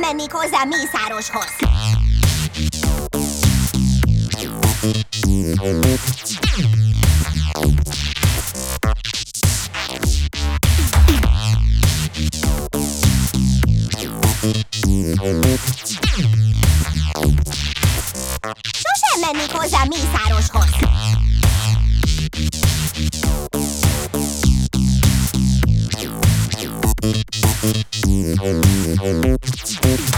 mennék hozzá Mészároshoz. Sosem mennék hozzá Mészároshoz. Oh, oh, oh, oh,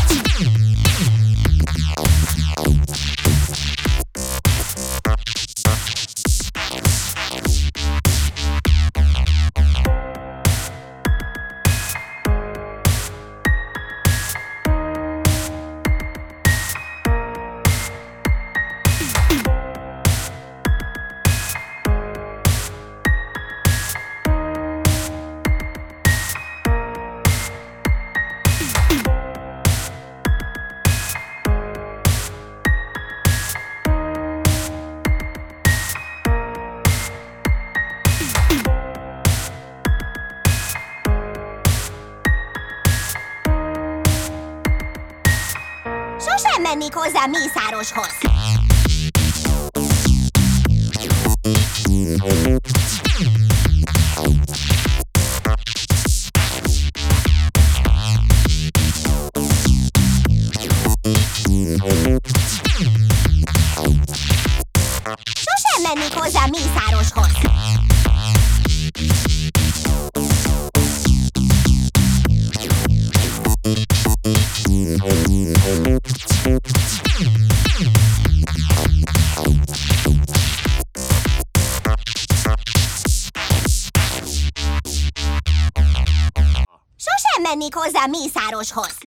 Sosem mennék hozzá Mészároshoz. Sosem mennék hozzá Mészároshoz. Sosem mennék hozzá Mészároshoz.